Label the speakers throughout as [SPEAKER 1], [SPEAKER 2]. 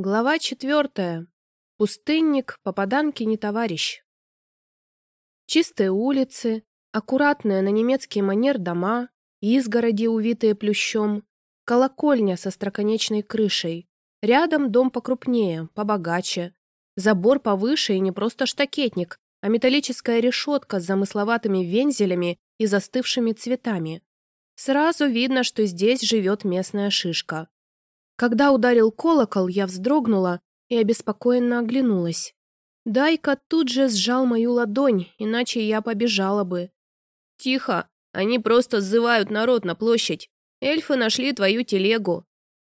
[SPEAKER 1] Глава четвертая. Пустынник, попаданки не товарищ. Чистые улицы, аккуратные на немецкий манер дома, изгороди, увитые плющом, колокольня со строконечной крышей, рядом дом покрупнее, побогаче, забор повыше и не просто штакетник, а металлическая решетка с замысловатыми вензелями и застывшими цветами. Сразу видно, что здесь живет местная шишка. Когда ударил колокол, я вздрогнула и обеспокоенно оглянулась. Дайка тут же сжал мою ладонь, иначе я побежала бы.
[SPEAKER 2] «Тихо! Они просто сзывают народ на площадь. Эльфы нашли твою телегу».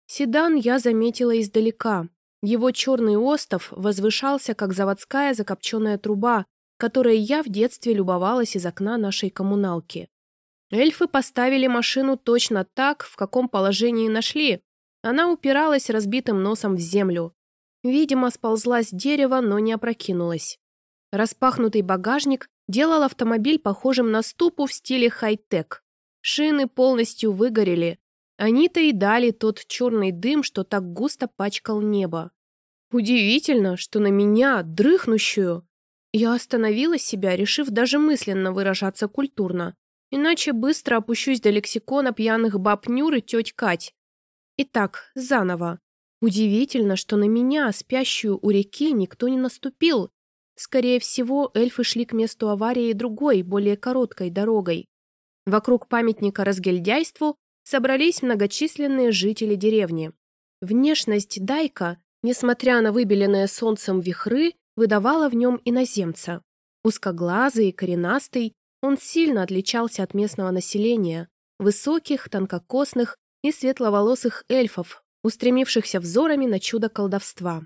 [SPEAKER 1] Седан я заметила издалека. Его черный остов возвышался, как заводская закопченная труба, которой я в детстве любовалась из окна нашей коммуналки. Эльфы поставили машину точно так, в каком положении нашли, она упиралась разбитым носом в землю. Видимо, сползла с дерева, но не опрокинулась. Распахнутый багажник делал автомобиль похожим на ступу в стиле хай-тек. Шины полностью выгорели. Они-то и дали тот черный дым, что так густо пачкал небо. Удивительно, что на меня, дрыхнущую, я остановила себя, решив даже мысленно выражаться культурно. Иначе быстро опущусь до лексикона пьяных баб Нюр и теть Кать. Итак, заново. Удивительно, что на меня, спящую у реки, никто не наступил. Скорее всего, эльфы шли к месту аварии другой, более короткой дорогой. Вокруг памятника разгильдяйству собрались многочисленные жители деревни. Внешность Дайка, несмотря на выбеленные солнцем вихры, выдавала в нем иноземца. Узкоглазый и коренастый, он сильно отличался от местного населения, высоких, тонкокосных и светловолосых эльфов, устремившихся взорами на чудо колдовства.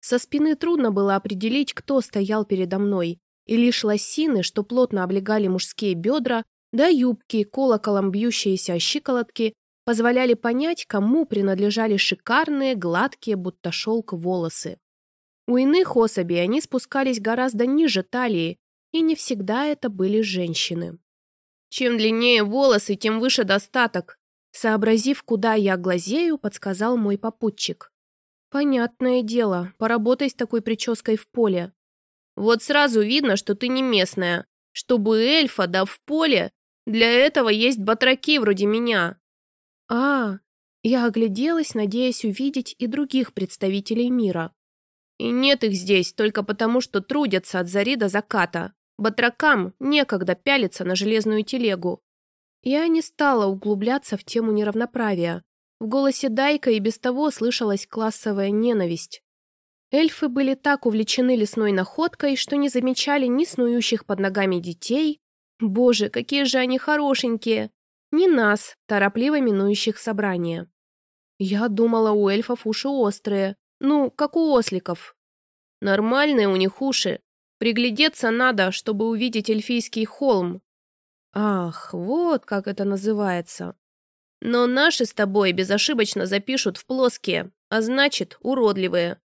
[SPEAKER 1] Со спины трудно было определить, кто стоял передо мной, и лишь лосины, что плотно облегали мужские бедра, да юбки, колоколом бьющиеся о щиколотки, позволяли понять, кому принадлежали шикарные, гладкие, будто шелк, волосы. У иных особей они спускались гораздо ниже талии, и не всегда это были женщины.
[SPEAKER 2] «Чем длиннее волосы, тем выше достаток»,
[SPEAKER 1] Сообразив, куда я глазею, подсказал мой попутчик. «Понятное дело, поработай с такой прической в поле».
[SPEAKER 2] «Вот сразу видно, что ты не местная. Чтобы эльфа, да в поле, для этого есть батраки вроде меня».
[SPEAKER 1] «А, я огляделась, надеясь увидеть и других представителей мира.
[SPEAKER 2] И нет их здесь только потому, что трудятся от зари до заката. Батракам некогда пялиться на железную телегу.
[SPEAKER 1] Я не стала углубляться в тему неравноправия. В голосе Дайка и без того слышалась классовая ненависть. Эльфы были так увлечены лесной находкой, что не замечали ни снующих под ногами детей. Боже, какие же они хорошенькие! Ни нас, торопливо минующих собрания. Я думала, у эльфов уши острые. Ну, как у осликов.
[SPEAKER 2] Нормальные у них уши. Приглядеться надо, чтобы увидеть эльфийский холм,
[SPEAKER 1] Ах, вот как это называется.
[SPEAKER 2] Но наши с тобой безошибочно запишут в плоские, а значит, уродливые.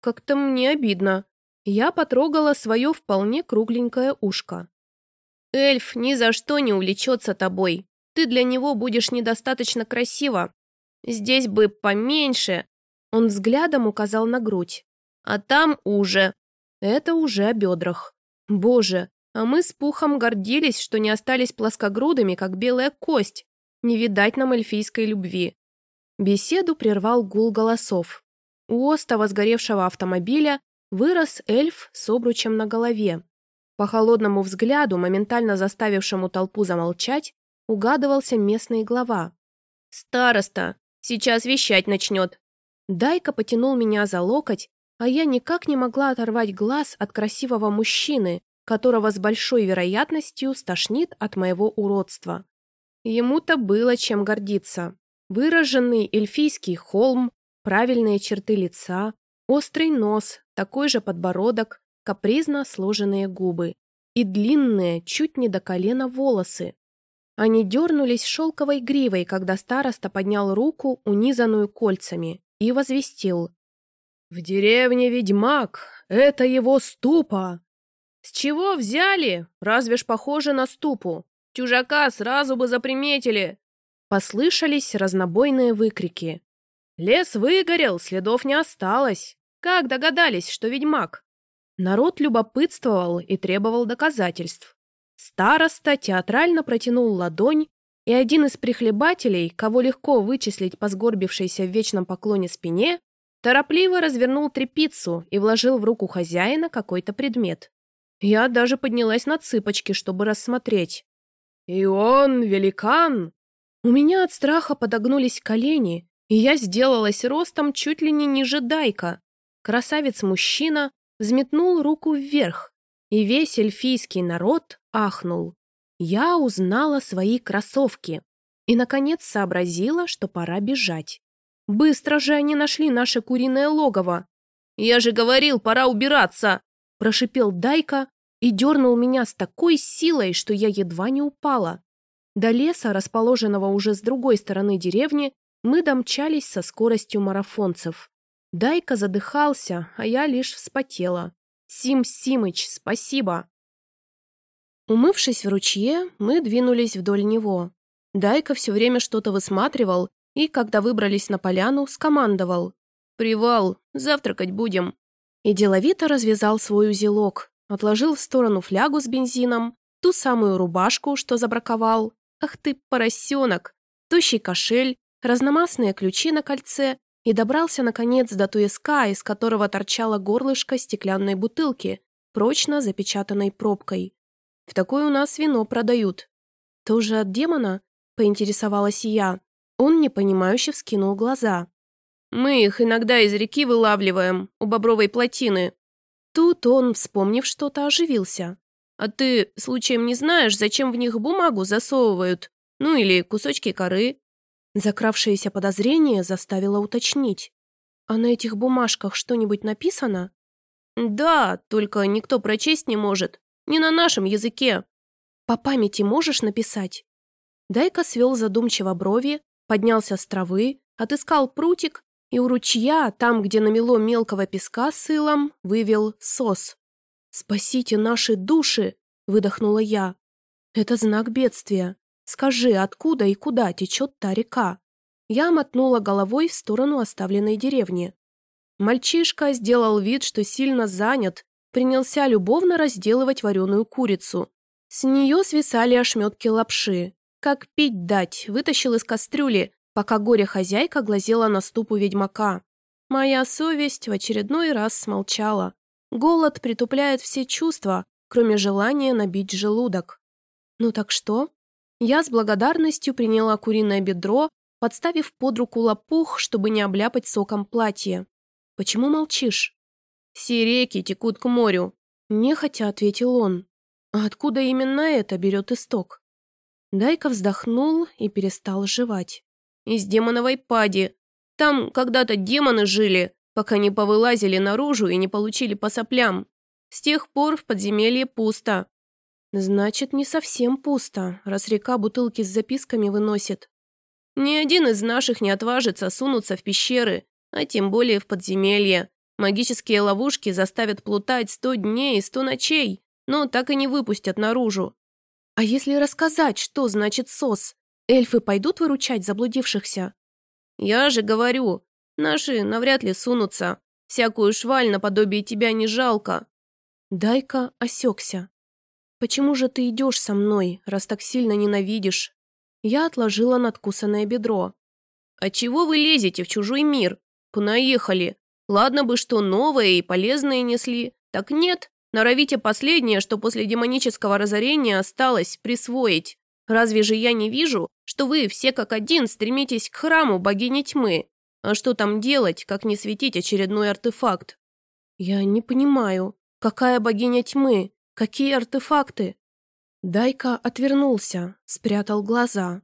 [SPEAKER 1] Как-то мне обидно. Я потрогала свое вполне кругленькое ушко.
[SPEAKER 2] Эльф ни за что не увлечется тобой. Ты для него будешь недостаточно красива. Здесь бы поменьше.
[SPEAKER 1] Он взглядом указал на грудь.
[SPEAKER 2] А там уже.
[SPEAKER 1] Это уже о бедрах. Боже, а мы с Пухом гордились, что не остались плоскогрудыми, как белая кость. Не видать нам эльфийской любви. Беседу прервал гул голосов. У остова сгоревшего автомобиля вырос эльф с обручем на голове. По холодному взгляду, моментально заставившему толпу замолчать, угадывался местный глава.
[SPEAKER 2] «Староста! Сейчас вещать начнет!»
[SPEAKER 1] Дайка потянул меня за локоть, а я никак не могла оторвать глаз от красивого мужчины, которого с большой вероятностью стошнит от моего уродства. Ему-то было чем гордиться. Выраженный эльфийский холм, правильные черты лица, острый нос, такой же подбородок, капризно сложенные губы и длинные, чуть не до колена волосы. Они дернулись шелковой гривой, когда староста поднял руку, унизанную кольцами, и возвестил. «В деревне ведьмак! Это его ступа!
[SPEAKER 2] «С чего взяли? Разве ж похоже на ступу? Чужака сразу бы заприметили!»
[SPEAKER 1] Послышались разнобойные выкрики. Лес выгорел, следов не осталось. Как догадались, что ведьмак? Народ любопытствовал и требовал доказательств. Староста театрально протянул ладонь, и один из прихлебателей, кого легко вычислить по сгорбившейся в вечном поклоне спине, торопливо развернул трепицу и вложил в руку хозяина какой-то предмет. Я даже поднялась на цыпочки, чтобы рассмотреть. «И он великан!» У меня от страха подогнулись колени, и я сделалась ростом чуть ли не ниже дайка. Красавец-мужчина взметнул руку вверх, и весь эльфийский народ ахнул. Я узнала свои кроссовки и, наконец, сообразила, что пора бежать. Быстро же они нашли наше куриное логово. «Я же говорил, пора убираться!» Прошипел Дайка и дернул меня с такой силой, что я едва не упала. До леса, расположенного уже с другой стороны деревни, мы домчались со скоростью марафонцев. Дайка задыхался, а я лишь вспотела. «Сим Симыч, спасибо!» Умывшись в ручье, мы двинулись вдоль него. Дайка все время что-то высматривал и, когда выбрались на поляну, скомандовал. «Привал, завтракать будем!» И деловито развязал свой узелок, отложил в сторону флягу с бензином, ту самую рубашку, что забраковал. Ах ты, поросенок! Тощий кошель, разномастные ключи на кольце и добрался, наконец, до туеска, из которого торчало горлышко стеклянной бутылки, прочно запечатанной пробкой. В такой у нас вино продают. Тоже от демона? Поинтересовалась я. Он непонимающе вскинул глаза. Мы их иногда из реки вылавливаем, у бобровой плотины». Тут он, вспомнив что-то, оживился. «А ты, случаем, не знаешь, зачем в них бумагу засовывают? Ну или кусочки коры?» Закравшееся подозрение заставило уточнить. «А на этих бумажках что-нибудь написано?» «Да, только никто прочесть не может. Не на нашем языке». «По памяти можешь написать?» Дайка свел задумчиво брови, поднялся с травы, отыскал прутик и у ручья, там, где намело мелкого песка с илом, вывел сос. «Спасите наши души!» – выдохнула я. «Это знак бедствия. Скажи, откуда и куда течет та река?» Я мотнула головой в сторону оставленной деревни. Мальчишка сделал вид, что сильно занят, принялся любовно разделывать вареную курицу. С нее свисали ошметки лапши. Как пить дать, вытащил из кастрюли, пока горе-хозяйка глазела на ступу ведьмака. Моя совесть в очередной раз смолчала. Голод притупляет все чувства, кроме желания набить желудок. Ну так что? Я с благодарностью приняла куриное бедро, подставив под руку лопух, чтобы не обляпать соком платье. Почему молчишь? Все реки текут к морю. Нехотя ответил он. А откуда именно это берет исток? Дайка вздохнул и перестал жевать из демоновой пади. Там когда-то демоны жили, пока не повылазили наружу и не получили по соплям. С тех пор в подземелье пусто. Значит, не совсем пусто, раз река бутылки с записками выносит. Ни один из наших не отважится сунуться в пещеры, а тем более в подземелье. Магические ловушки заставят плутать сто дней и сто ночей, но так и не выпустят наружу. А если рассказать, что значит СОС? Эльфы пойдут выручать заблудившихся? Я же говорю, наши навряд ли сунутся. Всякую шваль наподобие тебя не жалко. Дайка осекся. Почему же ты идешь со мной, раз так сильно ненавидишь? Я отложила надкусанное бедро. А чего вы лезете в чужой мир? Понаехали. Ладно бы, что новое и полезное несли. Так нет, норовите последнее, что после демонического разорения осталось, присвоить. Разве же я не вижу, что вы все как один стремитесь к храму богини тьмы? А что там делать, как не светить очередной артефакт? Я не понимаю, какая богиня тьмы? Какие артефакты? Дайка отвернулся, спрятал глаза.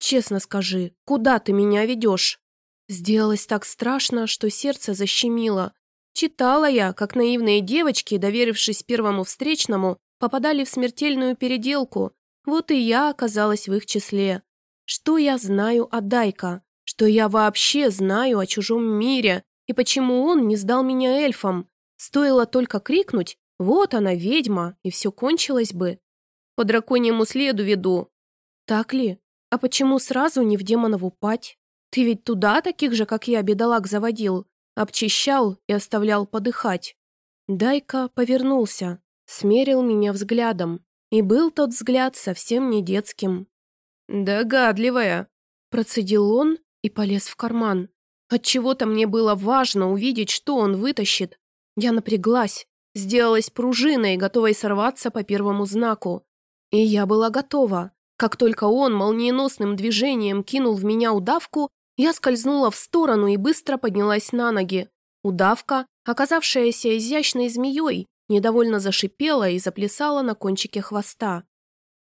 [SPEAKER 1] Честно скажи, куда ты меня ведешь? Сделалось так страшно, что сердце защемило. Читала я, как наивные девочки, доверившись первому встречному, попадали в смертельную переделку, вот и я оказалась в их числе. Что я знаю о Дайка? Что я вообще знаю о чужом мире? И почему он не сдал меня эльфам? Стоило только крикнуть «Вот она, ведьма!» и все кончилось бы. По драконьему следу веду. Так ли? А почему сразу не в демонову пать? Ты ведь туда таких же, как я, бедолаг заводил, обчищал и оставлял подыхать. Дайка повернулся, смерил меня взглядом, и был тот взгляд совсем не детским.
[SPEAKER 2] «Догадливая», – процедил он и полез в карман. Отчего-то мне было важно увидеть, что он вытащит. Я напряглась, сделалась пружиной, готовой сорваться по первому знаку. И я была готова. Как только он молниеносным движением кинул в меня удавку, я скользнула в сторону и быстро поднялась на ноги. Удавка, оказавшаяся изящной змеей, недовольно зашипела и заплясала на кончике хвоста.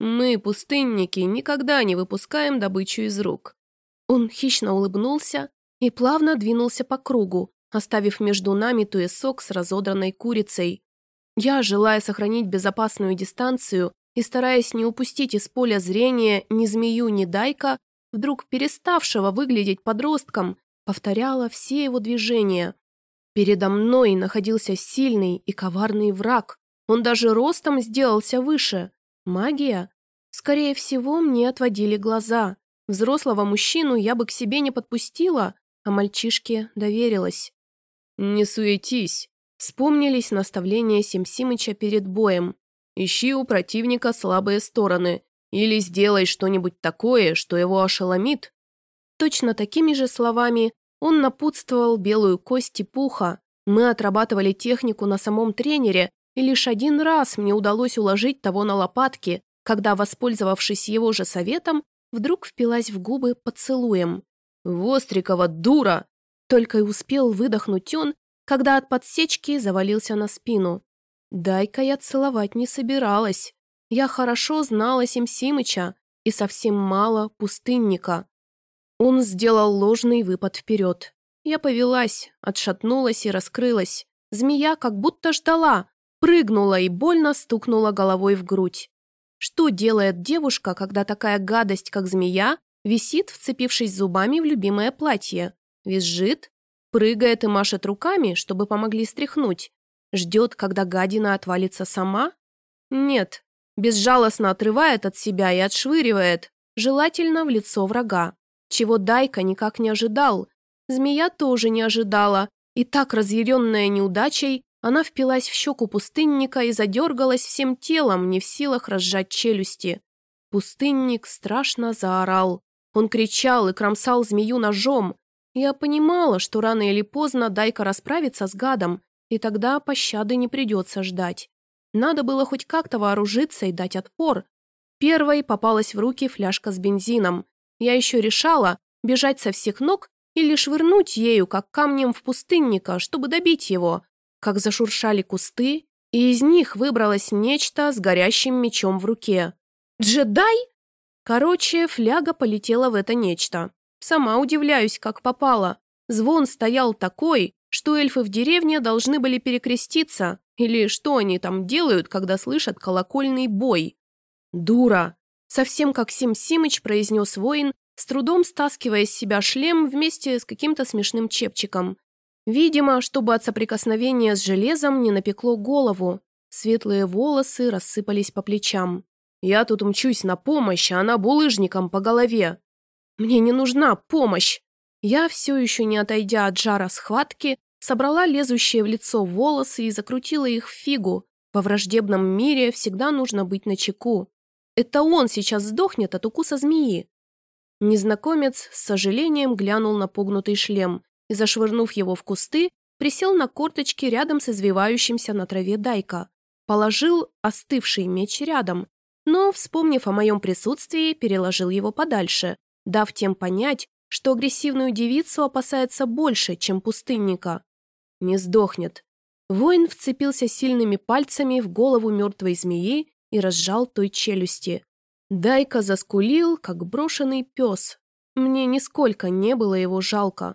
[SPEAKER 2] «Мы, пустынники, никогда не выпускаем добычу из рук». Он хищно улыбнулся и плавно двинулся по кругу, оставив между нами туесок с разодранной курицей. Я, желая сохранить безопасную дистанцию и стараясь не упустить из поля зрения ни змею, ни дайка, вдруг переставшего выглядеть подростком, повторяла все его движения. Передо мной находился сильный и коварный враг. Он даже ростом сделался выше. Магия? Скорее всего, мне отводили глаза. Взрослого мужчину я бы к себе не подпустила, а мальчишке доверилась. «Не суетись», — вспомнились наставления Симсимыча перед боем. «Ищи у противника слабые стороны, или сделай что-нибудь такое, что его ошеломит». Точно такими же словами он напутствовал белую кость и пуха. Мы отрабатывали технику на самом тренере, и лишь один раз мне удалось уложить того на лопатки, когда, воспользовавшись его же советом, вдруг впилась в губы поцелуем. «Вострикова, дура!» Только и успел выдохнуть он, когда от подсечки завалился на спину. Дай-ка я целовать не собиралась. Я хорошо знала Симсимыча и совсем мало пустынника. Он сделал ложный выпад вперед. Я повелась, отшатнулась и раскрылась. Змея как будто ждала, прыгнула и больно стукнула головой в грудь. Что делает девушка, когда такая гадость, как змея, висит, вцепившись зубами в любимое платье? Визжит, прыгает и машет руками, чтобы помогли стряхнуть. Ждет, когда гадина отвалится сама? Нет, безжалостно отрывает от себя и отшвыривает, желательно в лицо врага. Чего Дайка никак не ожидал. Змея тоже не ожидала, и так разъяренная неудачей, она впилась в щеку пустынника и задергалась всем телом, не в силах разжать челюсти. Пустынник страшно заорал. Он кричал и кромсал змею ножом. Я понимала, что рано или поздно Дайка расправится с гадом, и тогда пощады не придется ждать. Надо было хоть как-то вооружиться и дать отпор. Первой попалась в руки фляжка с бензином. Я еще решала, бежать со всех ног или швырнуть ею, как камнем в пустынника, чтобы добить его как зашуршали кусты, и из них выбралось нечто с горящим мечом в руке. «Джедай?» Короче, фляга полетела в это нечто. Сама удивляюсь, как попало. Звон стоял такой, что эльфы в деревне должны были перекреститься, или что они там делают, когда слышат колокольный бой. «Дура!» Совсем как Сим Симыч произнес воин, с трудом стаскивая с себя шлем вместе с каким-то смешным чепчиком. Видимо, чтобы от соприкосновения с железом не напекло голову. Светлые волосы рассыпались по плечам. Я тут мчусь на помощь, а она булыжником по голове. Мне не нужна помощь. Я, все еще не отойдя от жара схватки, собрала лезущие в лицо волосы и закрутила их в фигу. Во враждебном мире всегда нужно быть начеку. Это он сейчас сдохнет от укуса змеи. Незнакомец с сожалением глянул на погнутый шлем и, зашвырнув его в кусты, присел на корточки рядом с извивающимся на траве Дайка. Положил остывший меч рядом, но, вспомнив о моем присутствии, переложил его подальше, дав тем понять, что агрессивную девицу опасается больше, чем пустынника. Не сдохнет. Воин вцепился сильными пальцами в голову мертвой змеи и разжал той челюсти. Дайка заскулил, как брошенный пес. Мне нисколько не было его жалко.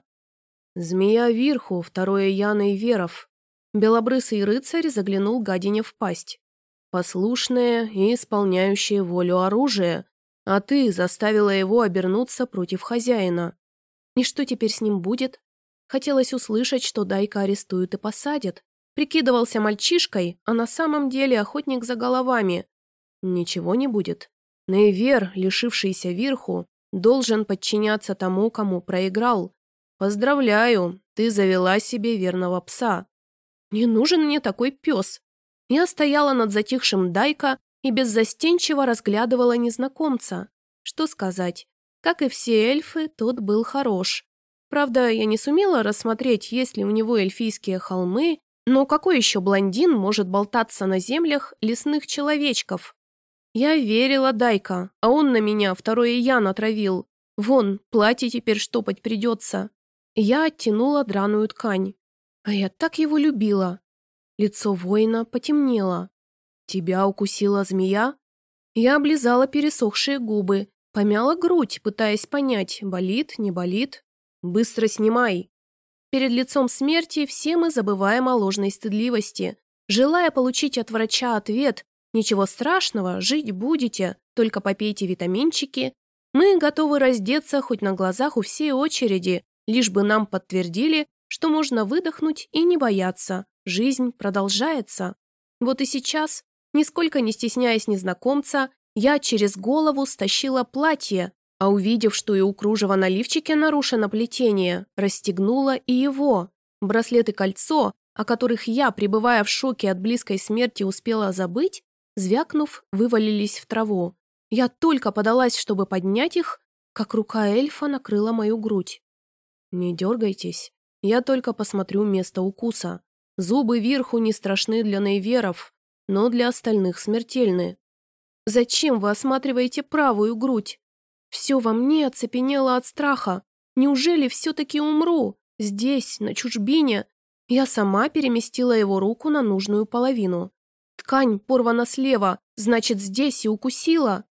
[SPEAKER 2] Змея вверху, второе Яна и Веров. Белобрысый рыцарь заглянул гадине в пасть. Послушное и исполняющее волю оружие, а ты заставила его обернуться против хозяина. И что теперь с ним будет? Хотелось услышать, что Дайка арестуют и посадят. Прикидывался мальчишкой, а на самом деле охотник за головами. Ничего не будет. Нейвер, лишившийся верху,
[SPEAKER 1] должен подчиняться тому, кому проиграл. Поздравляю, ты завела себе верного пса.
[SPEAKER 2] Не нужен мне такой пес. Я стояла над затихшим Дайка и беззастенчиво разглядывала незнакомца. Что сказать? Как и все эльфы, тот был хорош. Правда, я не сумела рассмотреть, есть ли у него эльфийские холмы, но какой еще блондин может болтаться на землях лесных человечков? Я верила Дайка, а он на меня второе я натравил. Вон, платье теперь штопать придется. Я оттянула драную ткань. А я так его любила. Лицо воина потемнело. «Тебя укусила змея?» Я облизала пересохшие губы, помяла грудь, пытаясь понять, болит, не болит. «Быстро снимай!» Перед лицом смерти все мы забываем о ложной стыдливости. Желая получить от врача ответ «Ничего страшного, жить будете, только попейте витаминчики», мы готовы раздеться хоть на глазах у всей очереди, лишь бы нам подтвердили, что можно выдохнуть и не бояться, жизнь продолжается. Вот и сейчас, нисколько не стесняясь незнакомца, я через голову стащила платье, а увидев, что и у кружева на лифчике нарушено плетение, расстегнула и его. Браслет и кольцо, о которых я, пребывая в шоке от близкой смерти, успела забыть, звякнув, вывалились в траву. Я только подалась, чтобы поднять их, как рука эльфа накрыла мою грудь. «Не дергайтесь, я только посмотрю место укуса. Зубы вверху не страшны для нейверов, но для остальных смертельны. Зачем вы осматриваете правую грудь? Все во мне оцепенело от страха. Неужели все-таки умру? Здесь, на чужбине. Я сама переместила его руку на нужную половину. Ткань порвана слева, значит, здесь и укусила.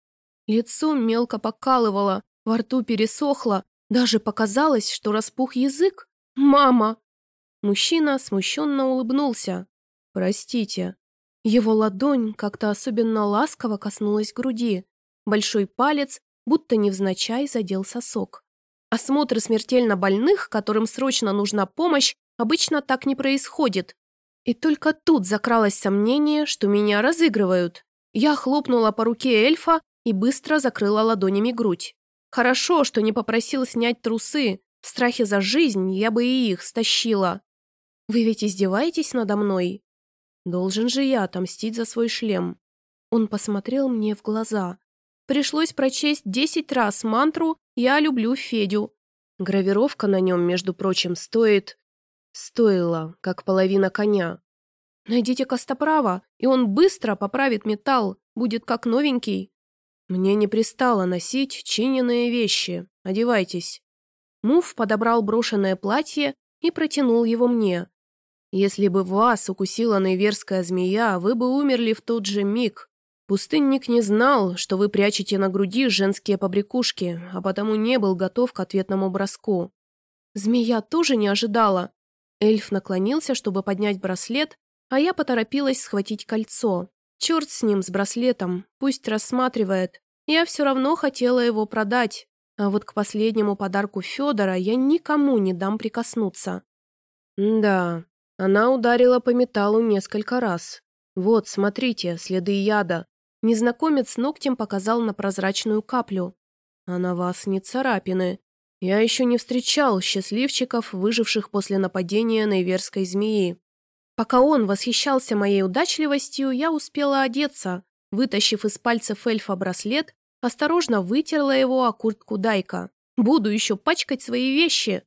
[SPEAKER 2] Лицо мелко покалывало, во рту пересохло, даже показалось, что распух язык. «Мама!» Мужчина смущенно улыбнулся. «Простите». Его ладонь как-то особенно ласково коснулась груди. Большой палец будто невзначай задел сосок. Осмотры смертельно больных, которым срочно нужна помощь, обычно так не происходит. И только тут закралось сомнение, что меня разыгрывают. Я хлопнула по руке эльфа и быстро закрыла ладонями грудь. Хорошо, что не попросил снять трусы. В страхе за жизнь я бы и их стащила. Вы ведь издеваетесь надо мной? Должен же я отомстить за свой шлем. Он посмотрел мне в глаза. Пришлось прочесть десять раз мантру «Я люблю Федю». Гравировка на нем, между прочим, стоит... Стоила, как половина коня. Найдите Костоправа, и он быстро поправит металл, будет как новенький. Мне не пристало носить чиненные вещи. Одевайтесь. Муф подобрал брошенное платье и протянул его мне. Если бы вас укусила нейверская змея, вы бы умерли в тот же миг. Пустынник не знал, что вы прячете на груди женские побрякушки, а потому не был готов к ответному броску. Змея тоже не ожидала. Эльф наклонился, чтобы поднять браслет, а я поторопилась схватить кольцо. Черт с ним, с браслетом, пусть рассматривает. Я все равно хотела его продать, а вот к последнему подарку Федора я никому не дам прикоснуться. да, она ударила по металлу несколько раз. Вот, смотрите, следы яда. Незнакомец ногтем показал на прозрачную каплю. А на вас не царапины. Я еще не встречал счастливчиков, выживших после нападения найверской змеи. Пока он восхищался моей удачливостью, я успела одеться. Вытащив из пальцев эльфа браслет, осторожно вытерла его о куртку Дайка. Буду еще пачкать свои вещи.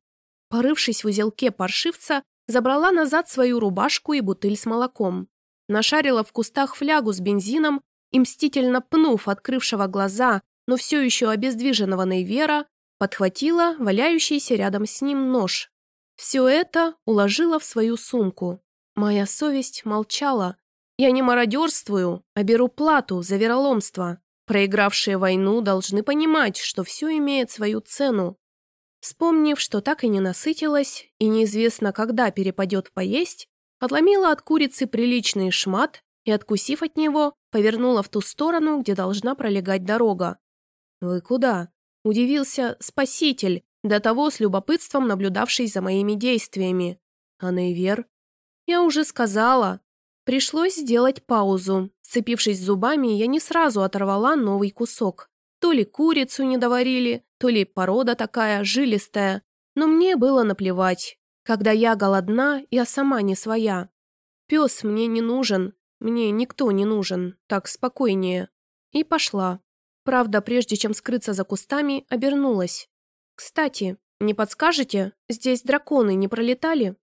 [SPEAKER 2] Порывшись в узелке паршивца, забрала назад свою рубашку и бутыль с молоком. Нашарила в кустах флягу с бензином и мстительно пнув открывшего глаза, но все еще обездвиженного Нейвера, подхватила валяющийся рядом с ним нож. Все это уложила в свою сумку. Моя совесть молчала. Я не мародерствую, а беру плату за вероломство. Проигравшие войну должны понимать, что все имеет свою цену. Вспомнив, что так и не насытилась, и неизвестно, когда перепадет поесть, отломила от курицы приличный шмат и, откусив от него, повернула в ту сторону, где должна пролегать дорога. «Вы куда?» – удивился спаситель, до того с любопытством наблюдавший за моими действиями. «А Нейвер?» «Я уже сказала». Пришлось сделать паузу. Сцепившись зубами, я не сразу оторвала новый кусок. То ли курицу не доварили,
[SPEAKER 1] то ли порода такая, жилистая, но мне было наплевать, когда я голодна, я сама не своя. Пес мне не нужен, мне никто не нужен, так спокойнее. И пошла. Правда, прежде чем скрыться за кустами, обернулась. «Кстати, не подскажете, здесь драконы не пролетали?»